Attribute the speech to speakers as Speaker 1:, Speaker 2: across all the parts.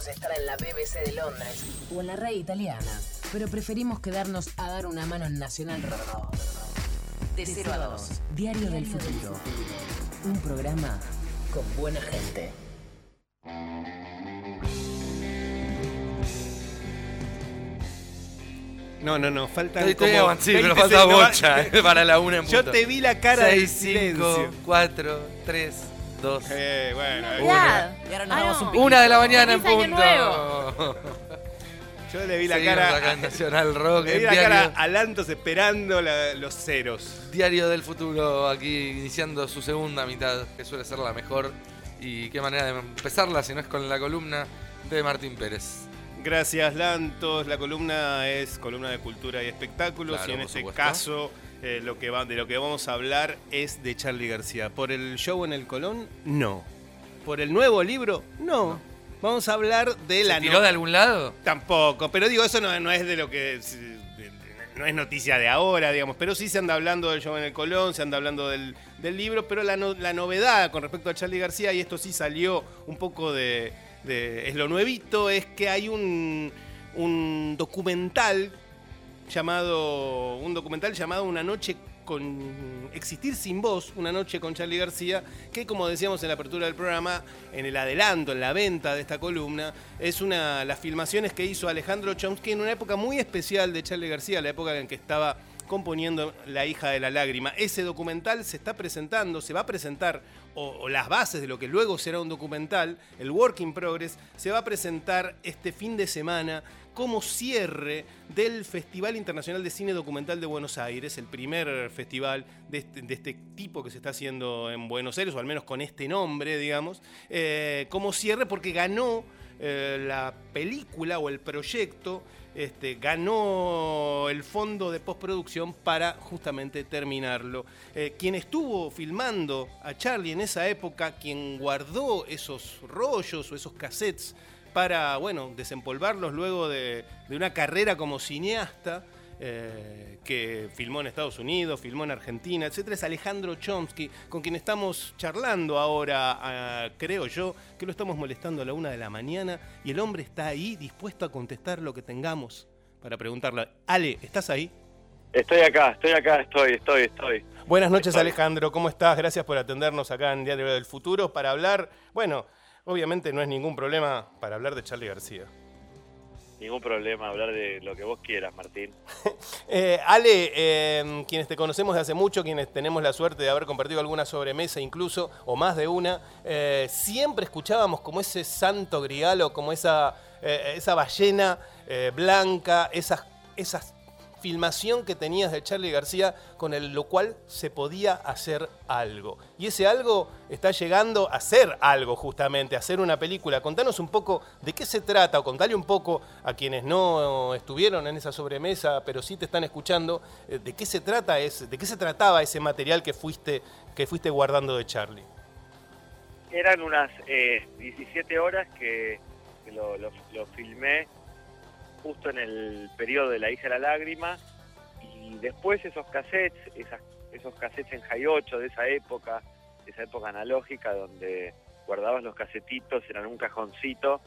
Speaker 1: podríamos estar en la BBC de Londres o en la red italiana, pero preferimos quedarnos a dar una mano en Nacional Rock. De 0 a 2, Diario del Futuro. Un programa con buena gente.
Speaker 2: No, no, no, faltan
Speaker 3: Estoy, estoy
Speaker 2: como
Speaker 3: avanzando, sí, pero
Speaker 2: 20
Speaker 3: falta
Speaker 2: segundos.
Speaker 3: bocha eh, para la una en
Speaker 2: Yo
Speaker 3: punto.
Speaker 2: te vi la cara de
Speaker 3: 6, 5,
Speaker 2: silencio.
Speaker 3: 4, 3, 2.
Speaker 2: Eh, bueno, eh,
Speaker 4: Ya.
Speaker 5: Y ahora nos
Speaker 4: Ah,
Speaker 5: damos
Speaker 4: no.
Speaker 5: un piquito.
Speaker 3: Una de la mañana en
Speaker 4: Feliz año
Speaker 3: punto.
Speaker 2: yo le vi la
Speaker 3: Seguimos
Speaker 2: cara.
Speaker 3: acá en Nacional Rock,
Speaker 2: le vi la cara
Speaker 3: diario,
Speaker 2: a Lantos esperando la- los ceros.
Speaker 3: diario del futuro, aquí iniciando su segunda mitad, que suele ser la mejor. Y qué manera de empezarla si no es con la columna de Martín Pérez.
Speaker 2: Gracias, Lantos. La columna es columna de cultura y espectáculos.
Speaker 3: Claro,
Speaker 2: y en
Speaker 3: por
Speaker 2: este
Speaker 3: supuesto.
Speaker 2: caso, eh, lo que va, de lo que vamos a hablar es de Charlie García. ¿Por el show en el Colón? No. ¿Por el nuevo libro? No. Vamos a hablar de la
Speaker 3: ¿Se tiró
Speaker 2: no-
Speaker 3: de algún lado?
Speaker 2: Tampoco, pero digo, eso no, no es de lo que. No es noticia de ahora, digamos, pero sí se anda hablando del show en el Colón, se anda hablando del, del libro, pero la, no- la novedad con respecto a Charlie García, y esto sí salió un poco de. de- es lo nuevito, es que hay un, un documental llamado. Un documental llamado Una noche con. Existir sin voz, una noche con Charlie García, que como decíamos en la apertura del programa, en el adelanto, en la venta de esta columna, es una las filmaciones que hizo Alejandro Chomsky en una época muy especial de Charlie García, la época en que estaba componiendo La hija de la lágrima. Ese documental se está presentando, se va a presentar, o, o las bases de lo que luego será un documental, el Work in Progress, se va a presentar este fin de semana como cierre del Festival Internacional de Cine Documental de Buenos Aires, el primer festival de este, de este tipo que se está haciendo en Buenos Aires, o al menos con este nombre, digamos, eh, como cierre porque ganó eh, la película o el proyecto, este, ganó el fondo de postproducción para justamente terminarlo. Eh, quien estuvo filmando a Charlie en esa época, quien guardó esos rollos o esos cassettes para, bueno, desempolvarlos luego de, de una carrera como cineasta, eh, que filmó en Estados Unidos, filmó en Argentina, etcétera, es Alejandro Chomsky, con quien estamos charlando ahora, ah, creo yo, que lo estamos molestando a la una de la mañana, y el hombre está ahí dispuesto a contestar lo que tengamos para preguntarle. Ale, ¿estás ahí?
Speaker 6: Estoy acá, estoy acá, estoy, estoy, estoy.
Speaker 2: Buenas noches,
Speaker 6: Estoy.
Speaker 2: Alejandro, ¿cómo estás? Gracias por atendernos acá en Diario del Futuro para hablar, bueno, obviamente no es ningún problema para hablar de Charlie García.
Speaker 6: Ningún problema hablar de lo que vos quieras, Martín.
Speaker 2: Eh, Ale, eh, quienes te conocemos de hace mucho, quienes tenemos la suerte de haber compartido alguna sobremesa incluso, o más de una, eh, siempre escuchábamos como ese santo grial o como esa, eh, esa ballena blanca, esas, esas filmación que tenías de Charlie García con el, lo cual se podía hacer algo. Y ese algo está llegando a ser algo justamente, a hacer una película. Contanos un poco de qué se trata o contale un poco a quienes no estuvieron en esa sobremesa, pero sí te están escuchando, eh, de qué se trata es, de qué se trataba ese material que fuiste que fuiste guardando de Charlie.
Speaker 6: Eran unas eh, 17 horas que, lo filmé justo en el periodo de La hija de la lágrima y después esos cassettes, esas, esos cassettes en High 8 de esa época, esa época analógica donde guardabas los casetitos en un cajoncito,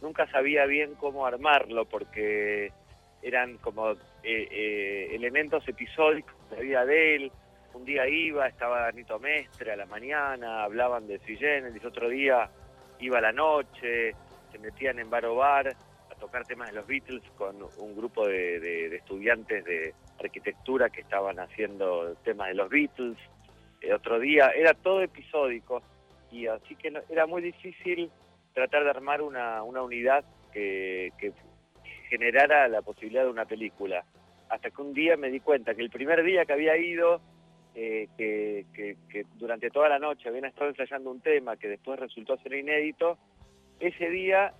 Speaker 6: nunca sabía bien cómo armarlo porque eran como eh, eh, elementos episódicos de la vida de él. Un día iba, estaba Danito Mestre a la mañana, hablaban de Sui Generis, otro día iba a la noche, se metían en bar bar tocar temas de los Beatles con un grupo de, de- estudiantes de arquitectura que estaban haciendo temas de los Beatles. Eh, otro día, era todo episódico y así que no- era muy difícil tratar de armar una, una unidad que, que generara la posibilidad de una película. Hasta que un día me di cuenta que el primer día que había ido, eh, que, que- que durante toda la noche habían estado ensayando un tema que después resultó ser inédito, ese día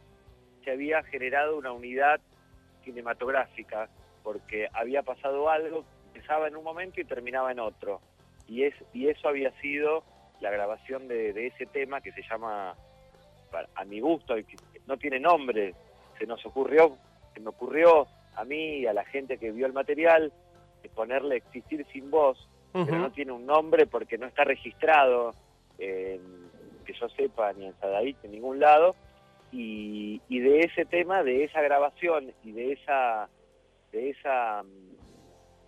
Speaker 6: se había generado una unidad cinematográfica, porque había pasado algo, empezaba en un momento y terminaba en otro. Y, es, y eso había sido la grabación de, de ese tema que se llama, a mi gusto, no tiene nombre, se nos ocurrió, se me ocurrió a mí y a la gente que vio el material, de ponerle Existir sin voz, pero no tiene un nombre porque no está registrado, en- que yo sepa, ni en Sadaí, en ningún lado, y, y de ese tema, de esa grabación y de esa, de esa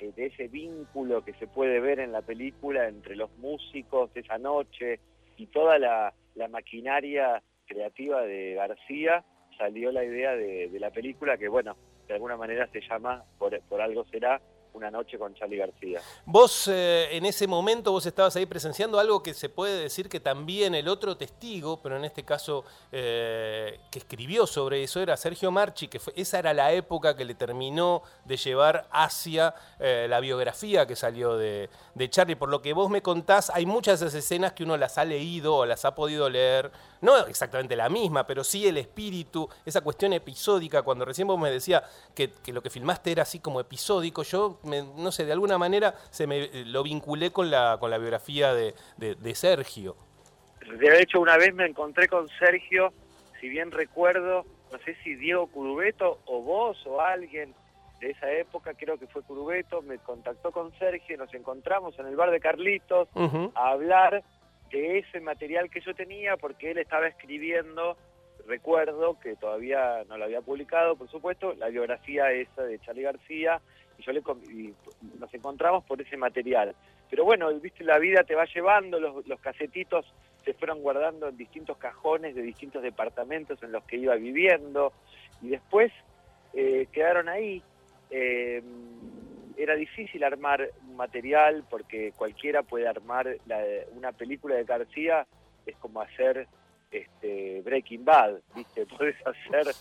Speaker 6: eh, de ese vínculo que se puede ver en la película entre los músicos de esa noche y toda la, maquinaria creativa de García, salió la idea de, la película que, bueno, de alguna manera se llama, por algo será, una noche con Charlie García.
Speaker 2: Vos eh, en ese momento vos estabas ahí presenciando algo que se puede decir que también el otro testigo, pero en este caso eh, que escribió sobre eso era Sergio Marchi, que fue, esa era la época que le terminó de llevar hacia eh, la biografía que salió de, de Charlie. Por lo que vos me contás, hay muchas de esas escenas que uno las ha leído o las ha podido leer, no exactamente la misma, pero sí el espíritu, esa cuestión episódica, cuando recién vos me decía que, que lo que filmaste era así como episódico, yo me- no sé, de alguna manera se me eh, lo vinculé con la, con la biografía de, de- de Sergio.
Speaker 6: De hecho, una vez me encontré con Sergio, si bien recuerdo, no sé si Diego Curubeto o vos o alguien de esa época, creo que fue Curubeto, me contactó con Sergio y nos encontramos en el bar de Carlitos a hablar de ese material que yo tenía porque él estaba escribiendo, recuerdo que todavía no lo había publicado, por supuesto, la biografía esa de Charlie García y yo le y nos encontramos por ese material. Pero bueno, viste, la vida te va llevando, los, los casetitos se fueron guardando en distintos cajones de distintos departamentos en los que iba viviendo y después eh, quedaron ahí. Eh, era difícil armar material porque cualquiera puede armar la- una película de García, es como hacer este, Breaking Bad, ¿viste? Puedes hacer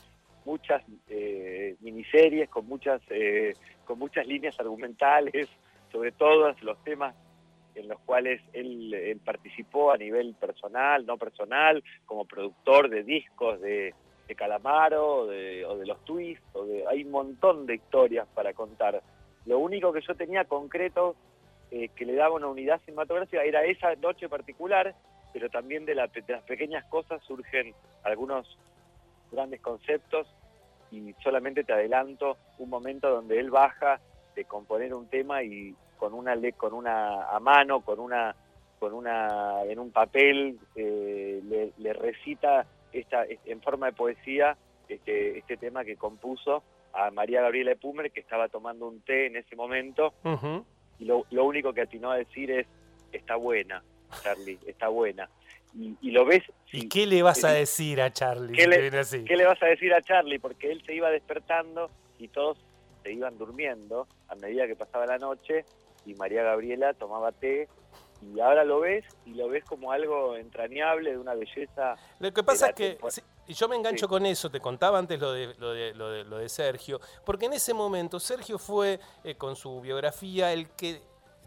Speaker 6: muchas eh, miniseries con muchas, eh, con muchas líneas argumentales sobre todos los temas en los cuales él, participó a nivel personal, no personal, como productor de discos de, Calamaro de, o de los Twists, o de, hay un montón de historias para contar. Lo único que yo tenía concreto eh, que le daba una unidad cinematográfica era esa noche particular, pero también de, la- de las pequeñas cosas surgen algunos grandes conceptos y solamente te adelanto un momento donde él baja de componer un tema y con una con una a mano con una con una en un papel eh, le, le recita esta en forma de poesía este este tema que compuso a María Gabriela Pumer que estaba tomando un té en ese momento y lo, lo único que atinó a decir es está buena Charlie está buena y, y lo ves
Speaker 2: ¿Y
Speaker 6: sí,
Speaker 2: qué le vas a
Speaker 6: sí.
Speaker 2: decir a Charlie?
Speaker 6: ¿Qué le-
Speaker 2: así?
Speaker 6: ¿Qué le vas a decir a Charlie? Porque él se iba despertando y todos se iban durmiendo a medida que pasaba la noche y María Gabriela tomaba té y ahora lo ves y lo ves como algo entrañable, de una belleza.
Speaker 2: Lo que pasa es que y yo me engancho
Speaker 6: Sí.
Speaker 2: con eso, te contaba antes lo de, lo de, lo de, lo de Sergio, porque en ese momento Sergio fue eh, con su biografía el que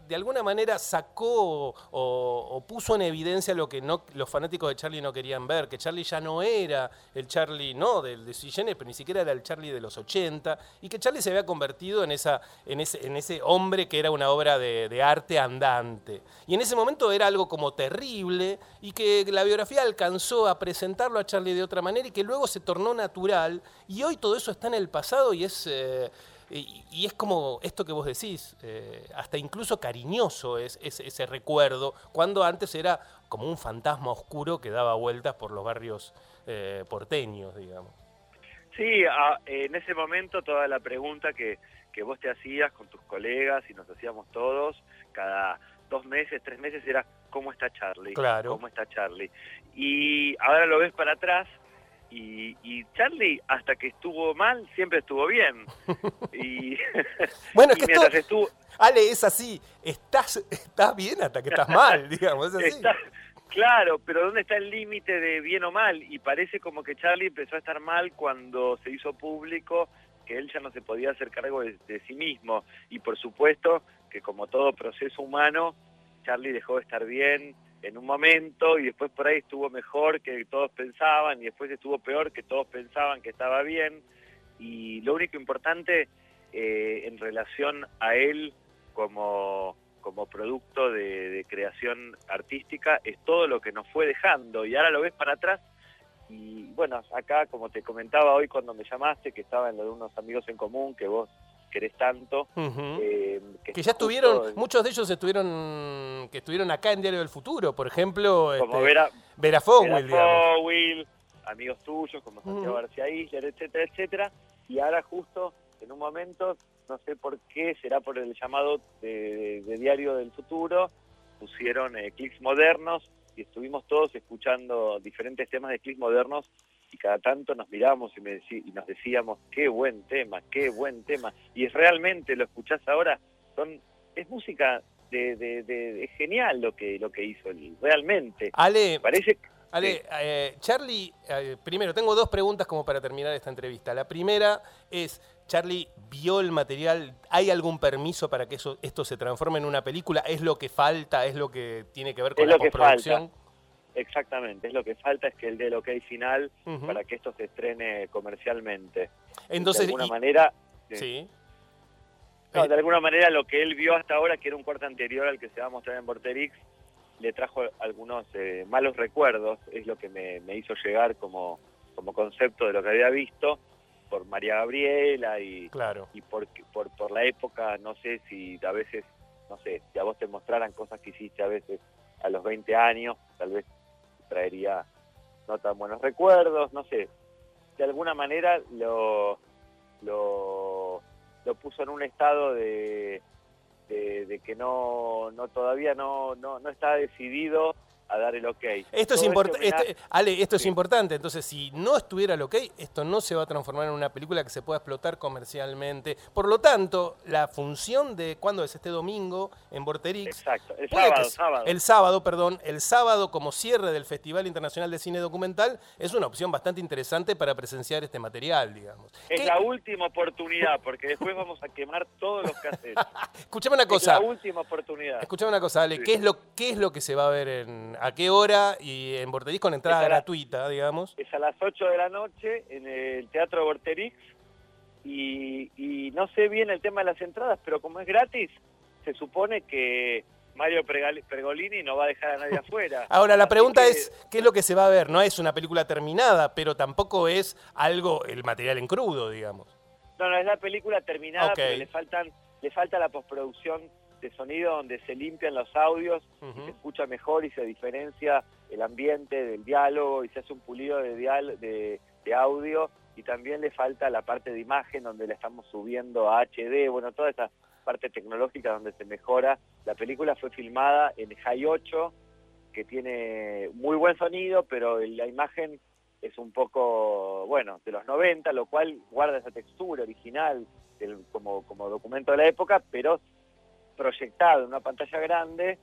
Speaker 2: de alguna manera sacó o, puso en evidencia lo que los fanáticos de Charlie no querían ver, que Charlie ya no era el Charlie, no del de Sui Generis, pero ni siquiera era el Charlie de los 80, y que Charlie se había convertido en, esa, en, ese, hombre que era una obra de, de arte andante. Y en ese momento era algo como terrible, y que la biografía alcanzó a presentarlo a Charlie de otra manera, y que luego se tornó natural, y hoy todo eso está en el pasado y es... eh, y, y es como esto que vos decís, eh, hasta incluso cariñoso es, es ese recuerdo, cuando antes era como un fantasma oscuro que daba vueltas por los barrios eh, porteños, digamos.
Speaker 6: Sí, a- en ese momento toda la pregunta que, que vos te hacías con tus colegas y nos hacíamos todos, cada dos meses, tres meses, era ¿cómo está Charlie?
Speaker 2: Claro.
Speaker 6: ¿Cómo está Charlie? Y ahora lo ves para atrás y, y Charlie, hasta que estuvo mal, siempre estuvo bien. Y,
Speaker 2: Bueno, es que esto,
Speaker 6: estuvo...
Speaker 2: Ale, es así, estás, estás bien hasta que estás mal, digamos, es así.
Speaker 6: Está- claro, pero ¿dónde está el límite de bien o mal? Y parece como que Charlie empezó a estar mal cuando se hizo público que él ya no se podía hacer cargo de, de sí mismo. Y por supuesto que como todo proceso humano, Charlie dejó de estar bien en un momento y después por ahí estuvo mejor que todos pensaban y después estuvo peor que todos pensaban que estaba bien. Y lo único importante eh, en relación a él como, como producto de, de creación artística es todo lo que nos fue dejando y ahora lo ves para atrás y bueno, acá como te comentaba hoy cuando me llamaste que estaba en lo de unos amigos en común que vos querés tanto eh,
Speaker 2: que ya estuvieron,
Speaker 6: en-
Speaker 2: muchos de ellos estuvieron, que estuvieron acá en Diario del Futuro, por ejemplo,
Speaker 6: como
Speaker 2: este,
Speaker 6: Vera,
Speaker 2: Vera.
Speaker 6: Fowell, amigos tuyos como Santiago García Isler, etcétera, etcétera. Y ahora justo en un momento, no sé por qué, será por el llamado de, Diario del Futuro, pusieron eh, clics modernos y estuvimos todos escuchando diferentes temas de clics modernos y cada tanto nos miramos y, me y nos decíamos, qué buen tema, qué buen tema. Y es realmente, lo escuchás ahora, son es música de, de, genial lo que lo que hizo realmente.
Speaker 2: Ale, parece Ale, eh, Charlie, eh, primero tengo dos preguntas como para terminar esta entrevista. La primera es, Charlie vio el material, ¿hay algún permiso para que eso, esto se transforme en una película? ¿Es lo que falta? ¿Es lo que tiene que ver con la postproducción?
Speaker 6: Exactamente, es lo que falta es que el del OK final para que esto se estrene comercialmente.
Speaker 2: Entonces,
Speaker 6: de alguna manera... Sí. No, de alguna manera lo que él vio hasta ahora, que era un corte anterior al que se va a mostrar en Vorterix, le trajo algunos eh, malos recuerdos, es lo que me, hizo llegar como, como concepto de lo que había visto por María Gabriela y,
Speaker 2: claro.
Speaker 6: y por, por, por la época, no sé si a veces, no sé, si a vos te mostraran cosas que hiciste a veces a los 20 años, tal vez traería no tan buenos recuerdos, no sé, de alguna manera lo, lo, puso en un estado de, de, que no, no todavía no, no, no está decidido a dar el ok.
Speaker 2: Esto es importante, este, Ale, esto es importante. Entonces, si no estuviera el ok, esto no se va a transformar en una película que se pueda explotar comercialmente. Por lo tanto, la función de cuándo es este domingo en Vorterix.
Speaker 6: Exacto, el sábado, sábado.
Speaker 2: El sábado, perdón, el sábado como cierre del Festival Internacional de Cine Documental es una opción bastante interesante para presenciar este material, digamos.
Speaker 6: Es la última oportunidad, porque después vamos a quemar todos los cassettes.
Speaker 2: Escuchame una cosa.
Speaker 6: Es la última oportunidad.
Speaker 2: Escuchame una cosa, Ale, ¿qué, es lo, ¿qué es lo que se va a ver en ¿A qué hora? Y en Vorterix con entrada gratuita, digamos.
Speaker 6: Es a las 8 de la noche en el Teatro Vorterix. Y, no sé bien el tema de las entradas, pero como es gratis, se supone que Mario Pregolini no va a dejar a nadie afuera.
Speaker 2: Ahora, la pregunta es, ¿qué es lo que se va a ver? No es una película terminada, pero tampoco es algo, el material en crudo, digamos.
Speaker 6: No, no, es la película terminada, pero le, faltan, le falta la postproducción de sonido donde se limpian los audios y se escucha mejor y se diferencia el ambiente del diálogo y se hace un pulido de, dial de, audio y también le falta la parte de imagen donde le estamos subiendo a HD, bueno, toda esa parte tecnológica donde se mejora. La película fue filmada en High 8, que tiene muy buen sonido, pero la imagen es un poco, bueno, de los 90, lo cual guarda esa textura original como, como documento de la época, pero proyectado en una pantalla grande,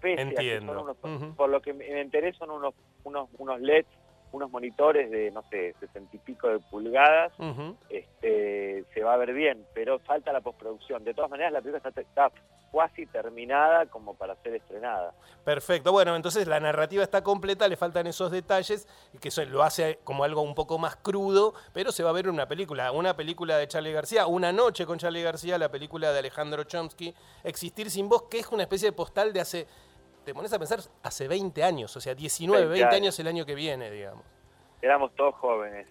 Speaker 6: pese
Speaker 2: Entiendo.
Speaker 6: por lo que me enteré son unos, unos, unos LEDs, unos monitores de, no sé, sesenta y pico de pulgadas, este, se va a ver bien, pero falta la postproducción. De todas maneras, la película está, está casi terminada como para ser estrenada.
Speaker 2: Perfecto, bueno, entonces la narrativa está completa, le faltan esos detalles, que eso lo hace como algo un poco más crudo, pero se va a ver una película, una película de Charlie García, Una noche con Charlie García, la película de Alejandro Chomsky, Existir sin vos, que es una especie de postal de hace, te pones a pensar, hace 20 años, o sea, 19, 20, años. el año que viene, digamos.
Speaker 6: Éramos todos jóvenes.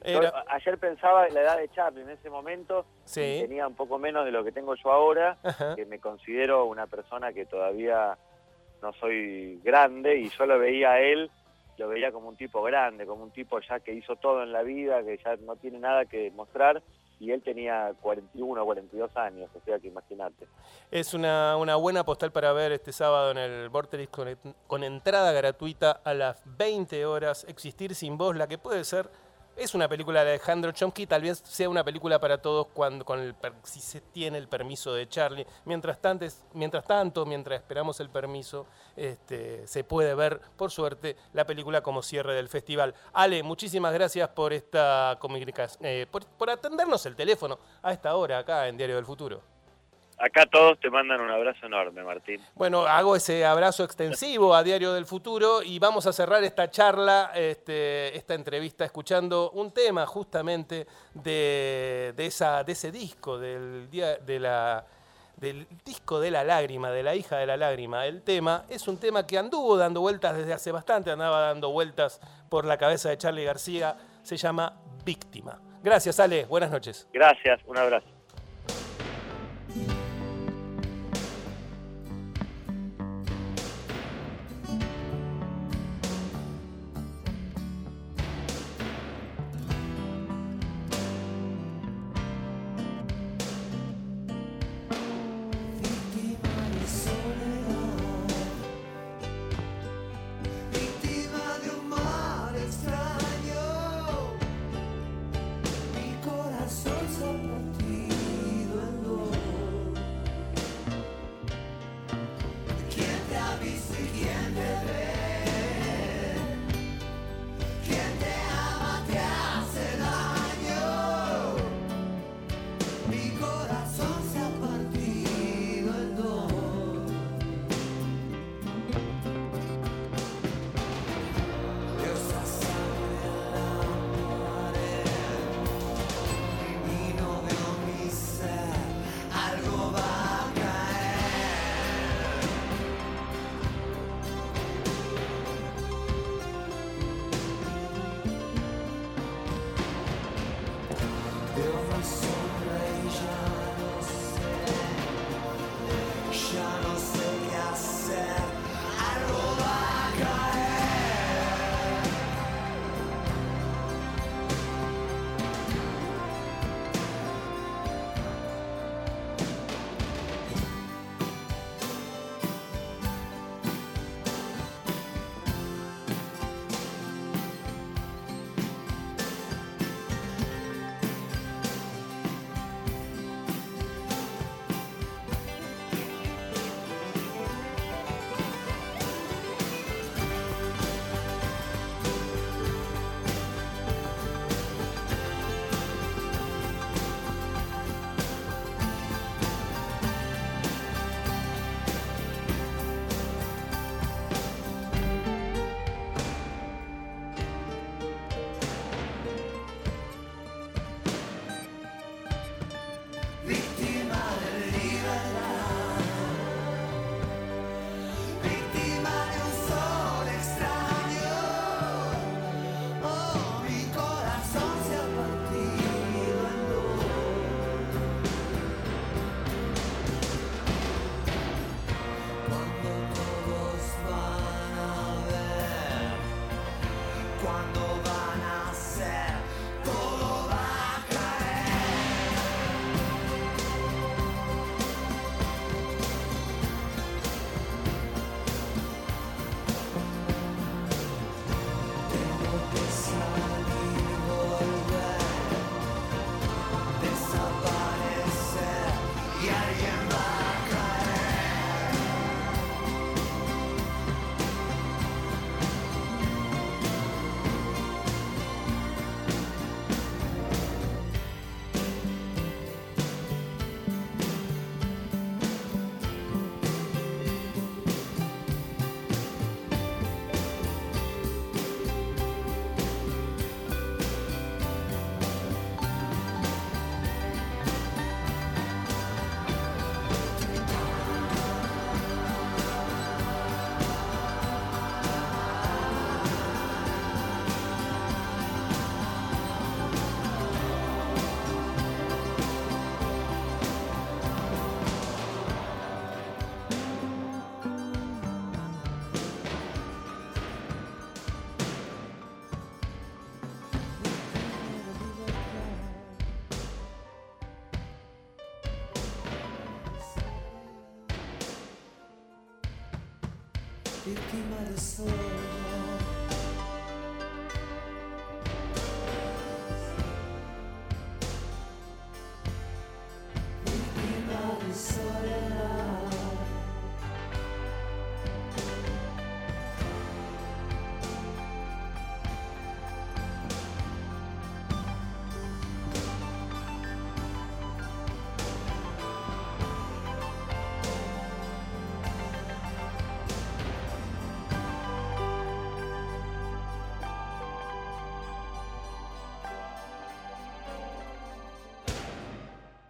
Speaker 6: ayer pensaba en la edad de Charlie en ese momento, tenía un poco menos de lo que tengo yo ahora, que me considero una persona que todavía no soy grande y yo lo veía a él, lo veía como un tipo grande, como un tipo ya que hizo todo en la vida, que ya no tiene nada que mostrar y él tenía 41 o 42 años, o sea que imagínate.
Speaker 2: Es una, una, buena postal para ver este sábado en el Vortex con, con, entrada gratuita a las 20 horas, Existir sin voz, la que puede ser es una película de Alejandro Chomsky, tal vez sea una película para todos cuando, con el, si se tiene el permiso de Charlie. Mientras tanto, mientras, tanto, mientras esperamos el permiso, este, se puede ver, por suerte, la película como cierre del festival. Ale, muchísimas gracias por esta eh, por atendernos el teléfono a esta hora acá en Diario del Futuro.
Speaker 6: Acá todos te mandan un abrazo enorme, Martín.
Speaker 2: Bueno, hago ese abrazo extensivo a Diario del Futuro y vamos a cerrar esta charla, este, esta entrevista, escuchando un tema justamente de, esa, de ese disco, del, día, de la, del disco de la lágrima, de la hija de la lágrima. El tema es un tema que anduvo dando vueltas desde hace bastante, andaba dando vueltas por la cabeza de Charlie García, se llama Víctima. Gracias, Ale, buenas noches.
Speaker 6: Gracias, un abrazo.